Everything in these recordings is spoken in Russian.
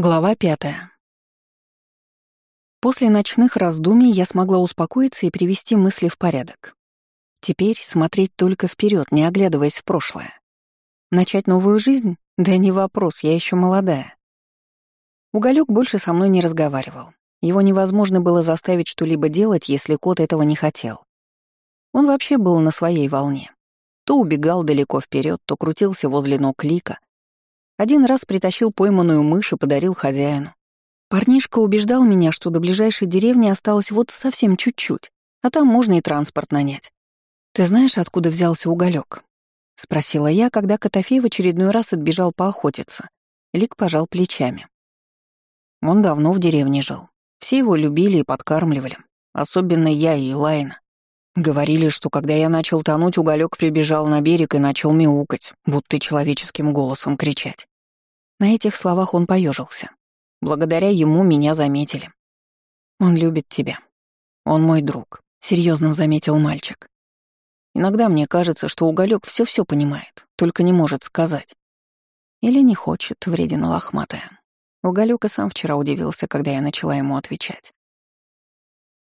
Глава пятая. После ночных раздумий я смогла успокоиться и привести мысли в порядок. Теперь смотреть только вперед, не оглядываясь в прошлое. Начать новую жизнь? Да не вопрос, я еще молодая. Уголек больше со мной не разговаривал. Его невозможно было заставить что-либо делать, если кот этого не хотел. Он вообще был на своей волне. То убегал далеко вперед, то крутился возле ног Лика, один раз притащил пойманную мышь и подарил хозяину. Парнишка убеждал меня, что до ближайшей деревни осталось вот совсем чуть-чуть, а там можно и транспорт нанять. «Ты знаешь, откуда взялся уголек? спросила я, когда Котофей в очередной раз отбежал поохотиться. Лик пожал плечами. Он давно в деревне жил. Все его любили и подкармливали. Особенно я и Лайна. Говорили, что когда я начал тонуть, уголек прибежал на берег и начал мяукать, будто человеческим голосом кричать. На этих словах он поежился. Благодаря ему меня заметили. Он любит тебя. Он мой друг, серьезно заметил мальчик. Иногда мне кажется, что уголек все все понимает, только не может сказать. Или не хочет, вредина лохматая. Уголек и сам вчера удивился, когда я начала ему отвечать.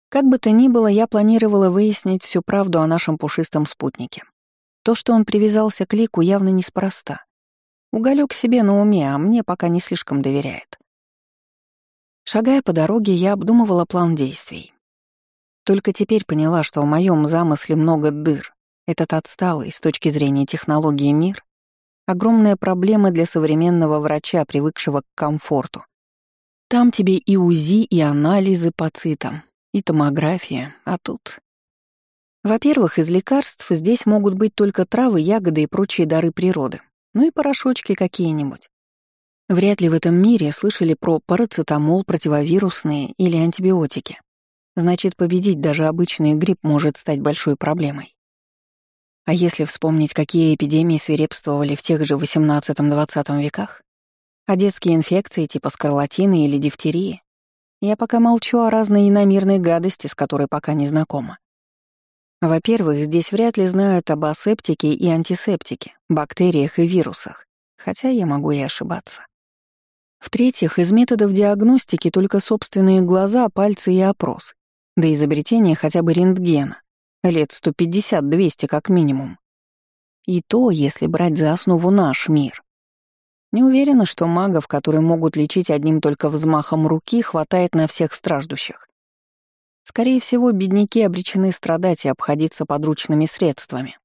Как бы то ни было, я планировала выяснить всю правду о нашем пушистом спутнике. То, что он привязался к Лику, явно неспроста. Уголек себе на уме, а мне пока не слишком доверяет. Шагая по дороге, я обдумывала план действий. Только теперь поняла, что в моем замысле много дыр. Этот отсталый с точки зрения технологии мир — огромная проблема для современного врача, привыкшего к комфорту. Там тебе и УЗИ, и анализы по цитам, и томография, а тут... Во-первых, из лекарств здесь могут быть только травы, ягоды и прочие дары природы, ну и порошочки какие-нибудь. Вряд ли в этом мире слышали про парацетамол, противовирусные или антибиотики. Значит, победить даже обычный грипп может стать большой проблемой. А если вспомнить, какие эпидемии свирепствовали в тех же XVIII-XX веках? А детские инфекции типа скарлатины или дифтерии? Я пока молчу о разной иномирной гадости, с которой пока не знакома. Во-первых, здесь вряд ли знают об асептике и антисептике, бактериях и вирусах, хотя я могу и ошибаться. В-третьих, из методов диагностики только собственные глаза, пальцы и опрос, до изобретения хотя бы рентгена, лет 150-200 как минимум. И то, если брать за основу наш мир. Не уверена, что магов, которые могут лечить одним только взмахом руки, хватает на всех страждущих. Скорее всего, бедняки обречены страдать и обходиться подручными средствами.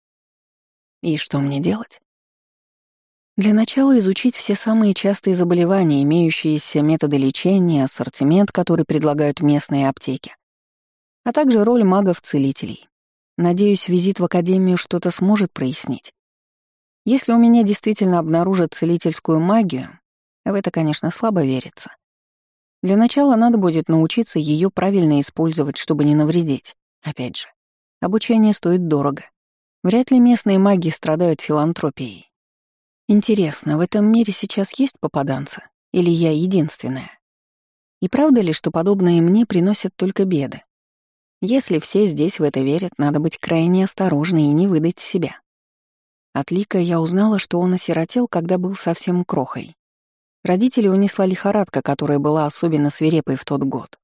И что мне делать? Для начала изучить все самые частые заболевания, имеющиеся методы лечения, ассортимент, который предлагают местные аптеки, а также роль магов-целителей. Надеюсь, визит в Академию что-то сможет прояснить. Если у меня действительно обнаружат целительскую магию, в это, конечно, слабо верится. Для начала надо будет научиться ее правильно использовать, чтобы не навредить. Опять же, обучение стоит дорого. Вряд ли местные маги страдают филантропией. Интересно, в этом мире сейчас есть попаданцы? Или я единственная? И правда ли, что подобные мне приносят только беды? Если все здесь в это верят, надо быть крайне осторожной и не выдать себя. От Лика я узнала, что он осиротел, когда был совсем крохой. Родители унесла лихорадка, которая была особенно свирепой в тот год.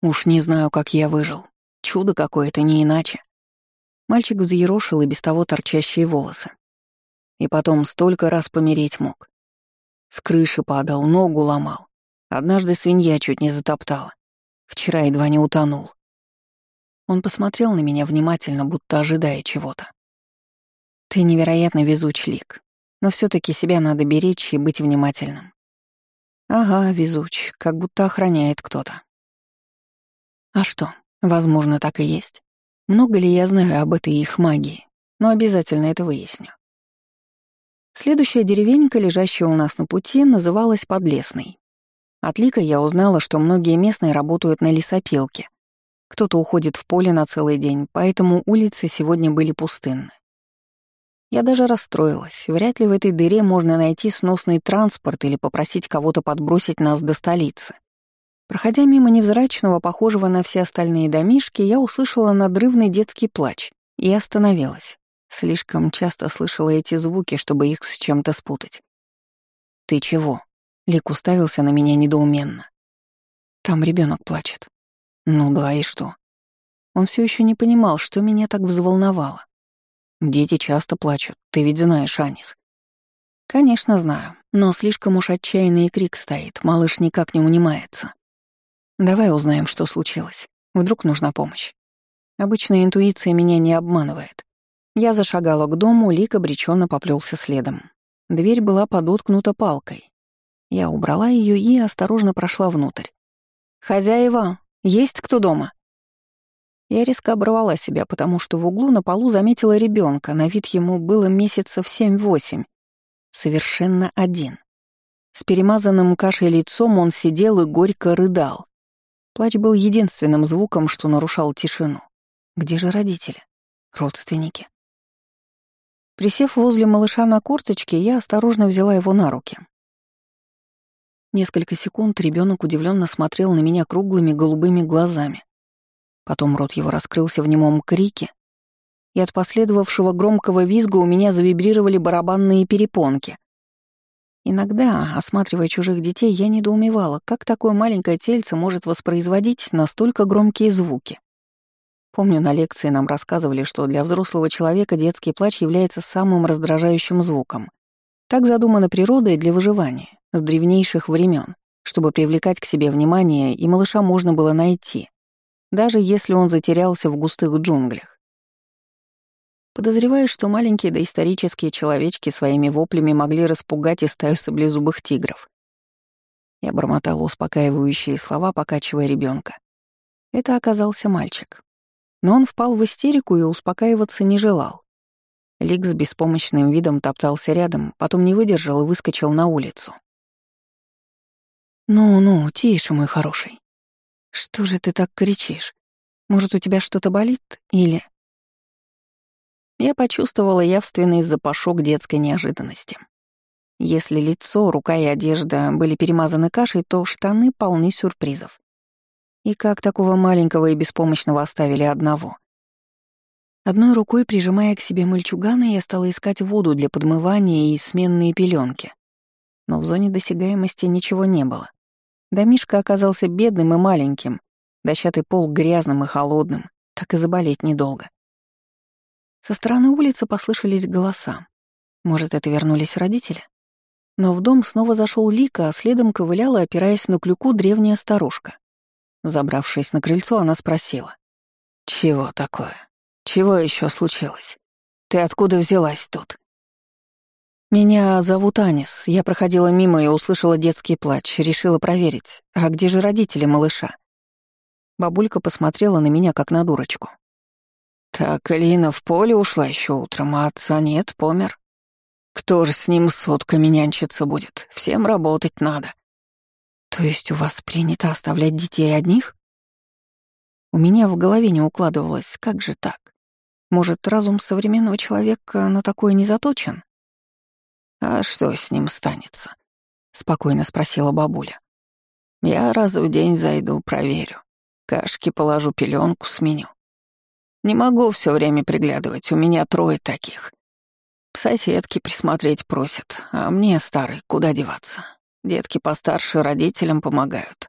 Уж не знаю, как я выжил. Чудо какое-то, не иначе. Мальчик взъерошил и без того торчащие волосы. И потом столько раз помереть мог. С крыши падал, ногу ломал. Однажды свинья чуть не затоптала. Вчера едва не утонул. Он посмотрел на меня внимательно, будто ожидая чего-то. Ты невероятно везуч, Лик. Но все таки себя надо беречь и быть внимательным. Ага, везуч, как будто охраняет кто-то. А что, возможно, так и есть. Много ли я знаю об этой их магии, но обязательно это выясню. Следующая деревенька, лежащая у нас на пути, называлась Подлесной. От Лика я узнала, что многие местные работают на лесопилке. Кто-то уходит в поле на целый день, поэтому улицы сегодня были пустынны. Я даже расстроилась. Вряд ли в этой дыре можно найти сносный транспорт или попросить кого-то подбросить нас до столицы. Проходя мимо невзрачного, похожего на все остальные домишки, я услышала надрывный детский плач и остановилась. Слишком часто слышала эти звуки, чтобы их с чем-то спутать. «Ты чего?» Лик уставился на меня недоуменно. Там ребенок плачет. Ну да, и что? Он все еще не понимал, что меня так взволновало. Дети часто плачут, ты ведь знаешь, Анис. Конечно, знаю, но слишком уж отчаянный крик стоит, малыш никак не унимается. Давай узнаем, что случилось. Вдруг нужна помощь. Обычная интуиция меня не обманывает. Я зашагала к дому, Лик обреченно поплелся следом. Дверь была подоткнута палкой. Я убрала ее и осторожно прошла внутрь. «Хозяева, есть кто дома?» Я резко оборвала себя, потому что в углу на полу заметила ребенка, на вид ему было месяцев семь-восемь. Совершенно один. С перемазанным кашей лицом он сидел и горько рыдал. Плач был единственным звуком, что нарушал тишину. Где же родители? Родственники? Присев возле малыша на курточке, я осторожно взяла его на руки. Несколько секунд ребенок удивленно смотрел на меня круглыми голубыми глазами. Потом рот его раскрылся в немом крике, и от последовавшего громкого визга у меня завибрировали барабанные перепонки. Иногда, осматривая чужих детей, я недоумевала, как такое маленькое тельце может воспроизводить настолько громкие звуки. Помню, на лекции нам рассказывали, что для взрослого человека детский плач является самым раздражающим звуком. Так задумана природой для выживания, с древнейших времен, чтобы привлекать к себе внимание, и малыша можно было найти, даже если он затерялся в густых джунглях. Подозреваю, что маленькие доисторические человечки своими воплями могли распугать и стаю саблезубых тигров. Я бормотала успокаивающие слова, покачивая ребенка. Это оказался мальчик. Но он впал в истерику и успокаиваться не желал. Лик с беспомощным видом топтался рядом, потом не выдержал и выскочил на улицу. «Ну-ну, тише, мой хороший. Что же ты так кричишь? Может, у тебя что-то болит? Или...» Я почувствовала явственный запашок детской неожиданности. Если лицо, рука и одежда были перемазаны кашей, то штаны полны сюрпризов. И как такого маленького и беспомощного оставили одного? Одной рукой, прижимая к себе мальчугана, я стала искать воду для подмывания и сменные пеленки. Но в зоне досягаемости ничего не было. Домишка оказался бедным и маленьким, дощатый пол грязным и холодным, так и заболеть недолго. Со стороны улицы послышались голоса. Может, это вернулись родители? Но в дом снова зашел Лика, а следом ковыляла, опираясь на клюку, древняя старушка. Забравшись на крыльцо, она спросила. «Чего такое? Чего еще случилось? Ты откуда взялась тут?» «Меня зовут Анис. Я проходила мимо и услышала детский плач. Решила проверить, а где же родители малыша?» Бабулька посмотрела на меня, как на дурочку. «Так, Элина в поле ушла еще утром, а отца нет, помер. Кто же с ним сотками нянчиться будет? Всем работать надо». «То есть у вас принято оставлять детей одних?» У меня в голове не укладывалось, как же так? Может, разум современного человека на такое не заточен? «А что с ним станется?» — спокойно спросила бабуля. «Я раз в день зайду, проверю. Кашки положу, пеленку сменю. Не могу все время приглядывать, у меня трое таких. Соседки присмотреть просят, а мне, старый, куда деваться? Детки постарше родителям помогают.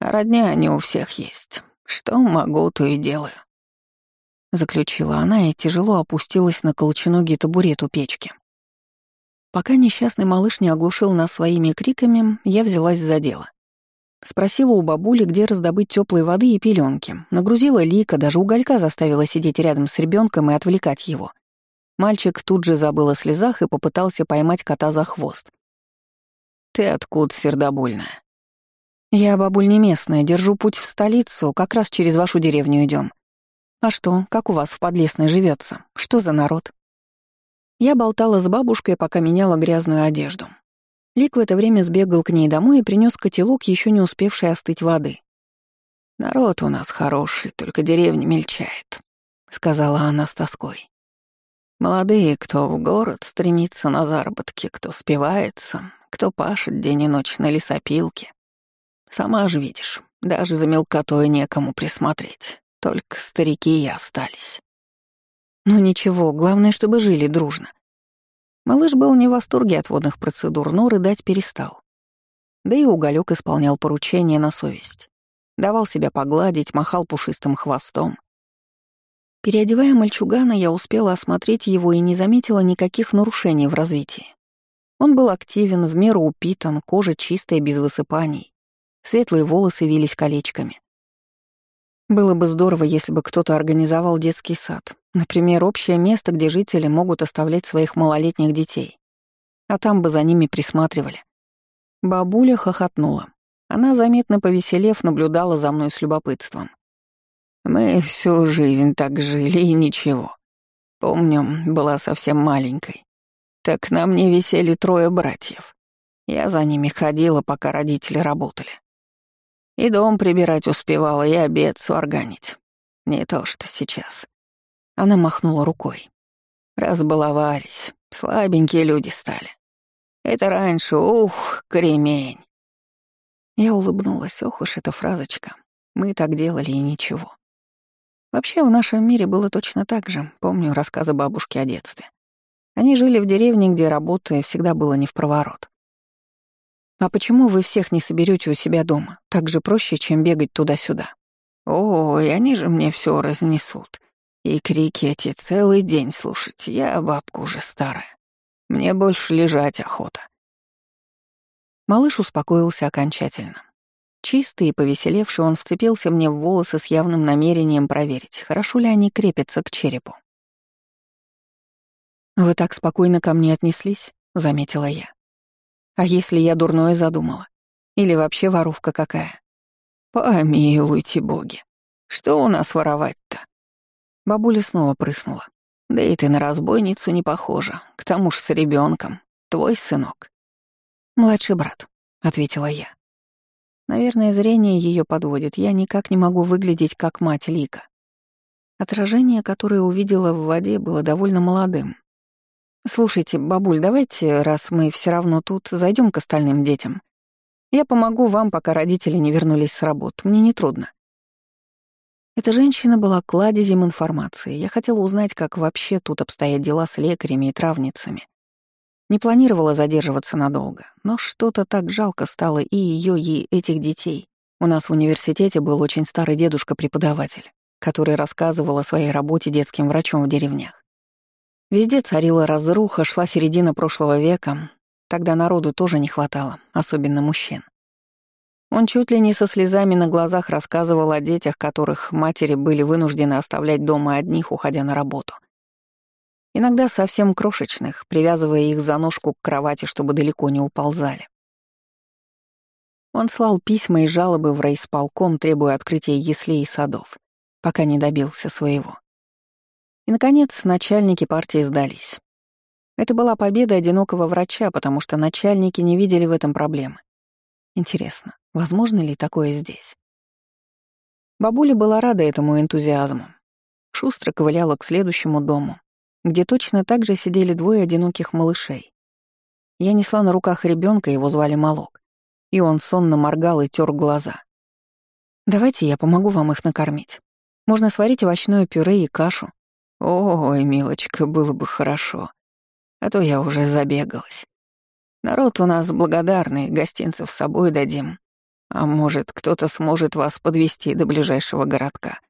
А родня они у всех есть. Что могу, то и делаю. Заключила она и тяжело опустилась на колченогий табурет у печки. Пока несчастный малыш не оглушил нас своими криками, я взялась за дело. Спросила у бабули, где раздобыть теплой воды и пеленки. Нагрузила лика, даже уголька заставила сидеть рядом с ребенком и отвлекать его. Мальчик тут же забыл о слезах и попытался поймать кота за хвост. «Ты откуда, сердобольная?» «Я, бабуль, не местная, держу путь в столицу, как раз через вашу деревню идем. А что, как у вас в Подлесной живется? Что за народ?» Я болтала с бабушкой, пока меняла грязную одежду. Лик в это время сбегал к ней домой и принес котелок, еще не успевший остыть воды. «Народ у нас хороший, только деревня мельчает», — сказала она с тоской. «Молодые, кто в город стремится на заработки, кто спивается, кто пашет день и ночь на лесопилке. Сама же видишь, даже за мелкотой некому присмотреть, только старики и остались». Ну ничего, главное, чтобы жили дружно. Малыш был не в восторге от водных процедур, но рыдать перестал. Да и уголек исполнял поручение на совесть. Давал себя погладить, махал пушистым хвостом. Переодевая мальчугана, я успела осмотреть его и не заметила никаких нарушений в развитии. Он был активен, в меру упитан, кожа чистая, без высыпаний. Светлые волосы вились колечками. Было бы здорово, если бы кто-то организовал детский сад. Например, общее место, где жители могут оставлять своих малолетних детей. А там бы за ними присматривали. Бабуля хохотнула. Она, заметно повеселев, наблюдала за мной с любопытством. «Мы всю жизнь так жили и ничего. Помню, была совсем маленькой. Так на мне висели трое братьев. Я за ними ходила, пока родители работали. И дом прибирать успевала, и обед сварганить. Не то что сейчас. Она махнула рукой. Разбаловались, слабенькие люди стали. Это раньше, ух, кремень. Я улыбнулась, ох уж эта фразочка. Мы так делали и ничего. Вообще, в нашем мире было точно так же, помню рассказы бабушки о детстве. Они жили в деревне, где работы всегда было не в проворот. «А почему вы всех не соберете у себя дома? Так же проще, чем бегать туда-сюда». «Ой, они же мне все разнесут. И крики эти целый день слушать. Я бабка уже старая. Мне больше лежать охота». Малыш успокоился окончательно. Чистый и повеселевший он вцепился мне в волосы с явным намерением проверить, хорошо ли они крепятся к черепу. «Вы так спокойно ко мне отнеслись», — заметила я. А если я дурное задумала? Или вообще воровка какая? Помилуйте боги. Что у нас воровать-то? Бабуля снова прыснула. Да и ты на разбойницу не похожа. К тому ж с ребенком. Твой сынок. Младший брат, ответила я. Наверное, зрение ее подводит. Я никак не могу выглядеть как мать Лика. Отражение, которое увидела в воде, было довольно молодым, «Слушайте, бабуль, давайте, раз мы все равно тут, зайдем к остальным детям. Я помогу вам, пока родители не вернулись с работы. Мне не трудно. Эта женщина была кладезем информации. Я хотела узнать, как вообще тут обстоят дела с лекарями и травницами. Не планировала задерживаться надолго, но что-то так жалко стало и ее, и этих детей. У нас в университете был очень старый дедушка-преподаватель, который рассказывал о своей работе детским врачом в деревнях. Везде царила разруха, шла середина прошлого века. Тогда народу тоже не хватало, особенно мужчин. Он чуть ли не со слезами на глазах рассказывал о детях, которых матери были вынуждены оставлять дома одних, уходя на работу. Иногда совсем крошечных, привязывая их за ножку к кровати, чтобы далеко не уползали. Он слал письма и жалобы в райисполком, требуя открытия яслей и садов, пока не добился своего. И, наконец, начальники партии сдались. Это была победа одинокого врача, потому что начальники не видели в этом проблемы. Интересно, возможно ли такое здесь? Бабуля была рада этому энтузиазму. Шустро ковыляла к следующему дому, где точно так же сидели двое одиноких малышей. Я несла на руках ребенка, его звали Малок, и он сонно моргал и тер глаза. «Давайте я помогу вам их накормить. Можно сварить овощное пюре и кашу. Ой, милочка, было бы хорошо. А то я уже забегалась. Народ у нас благодарный, гостинцев с собой дадим. А может, кто-то сможет вас подвести до ближайшего городка.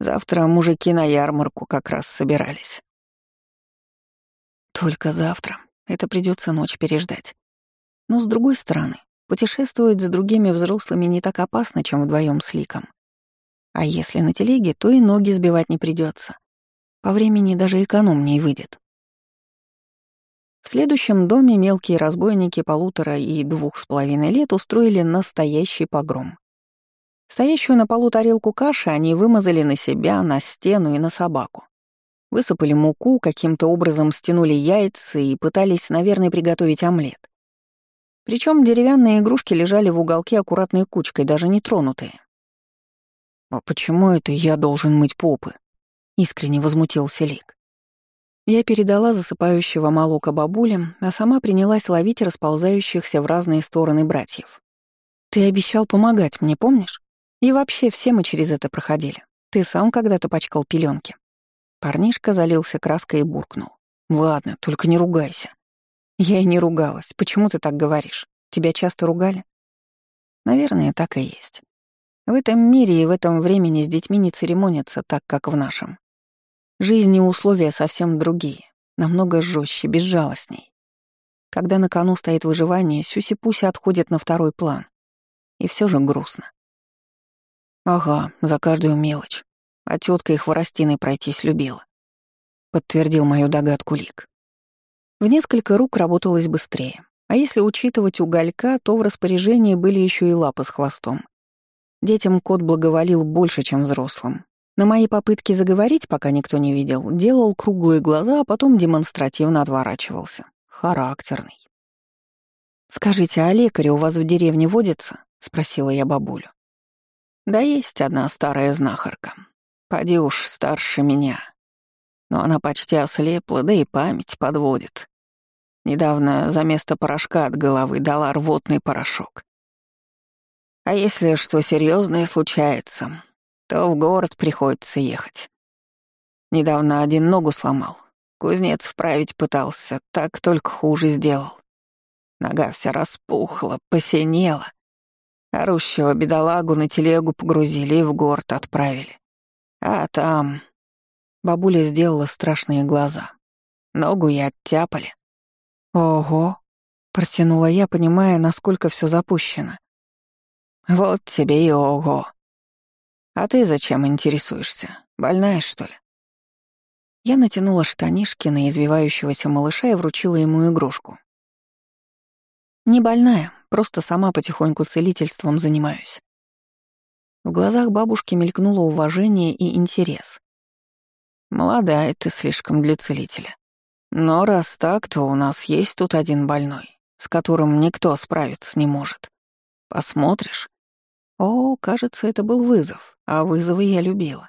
Завтра мужики на ярмарку как раз собирались. Только завтра. Это придется ночь переждать. Но с другой стороны, путешествовать с другими взрослыми не так опасно, чем вдвоем с Ликом. А если на телеге, то и ноги сбивать не придется. По времени даже экономнее выйдет. В следующем доме мелкие разбойники полутора и двух с половиной лет устроили настоящий погром. Стоящую на полу тарелку каши они вымазали на себя, на стену и на собаку. Высыпали муку, каким-то образом стянули яйца и пытались, наверное, приготовить омлет. Причем деревянные игрушки лежали в уголке аккуратной кучкой, даже не тронутые. «А почему это я должен мыть попы?» — искренне возмутился Лик. Я передала засыпающего молока бабулям, а сама принялась ловить расползающихся в разные стороны братьев. «Ты обещал помогать мне, помнишь? И вообще все мы через это проходили. Ты сам когда-то пачкал пеленки. Парнишка залился краской и буркнул. «Ладно, только не ругайся». «Я и не ругалась. Почему ты так говоришь? тебя часто ругали?» «Наверное, так и есть. В этом мире и в этом времени с детьми не церемонятся так, как в нашем. Жизнь и условия совсем другие, намного жестче, безжалостней. Когда на кону стоит выживание, Сюси-Пуси отходит на второй план. И все же грустно. «Ага, за каждую мелочь. А тетка и хворостиной пройтись любила», — подтвердил мою догадку Лик. В несколько рук работалось быстрее. А если учитывать уголька, то в распоряжении были еще и лапы с хвостом. Детям кот благоволил больше, чем взрослым. На мои попытки заговорить, пока никто не видел, делал круглые глаза, а потом демонстративно отворачивался. Характерный. «Скажите, а лекари у вас в деревне водятся?» — спросила я бабулю. «Да есть одна старая знахарка. Поди уж старше меня. Но она почти ослепла, да и память подводит. Недавно за место порошка от головы дала рвотный порошок. А если что серьезное случается, то в город приходится ехать. Недавно один ногу сломал. Кузнец вправить пытался, так только хуже сделал. Нога вся распухла, посинела. Орущего бедолагу на телегу погрузили и в город отправили. А там... Бабуля сделала страшные глаза. Ногу и оттяпали. «Ого!» — протянула я, понимая, насколько все запущено. «Вот тебе и ого. А ты зачем интересуешься? Больная, что ли?» Я натянула штанишки на извивающегося малыша и вручила ему игрушку. «Не больная, просто сама потихоньку целительством занимаюсь». В глазах бабушки мелькнуло уважение и интерес. «Молодая ты слишком для целителя. Но раз так, то у нас есть тут один больной, с которым никто справиться не может. Посмотришь?» О, кажется, это был вызов, а вызовы я любила.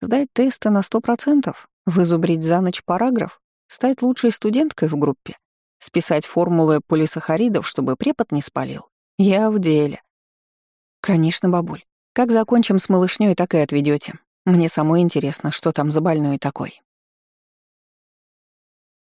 Сдать тесты на сто процентов, вызубрить за ночь параграф, стать лучшей студенткой в группе, списать формулы полисахаридов, чтобы препод не спалил. Я в деле. Конечно, бабуль. Как закончим с малышней, так и отведете. Мне самой интересно, что там за больной такой.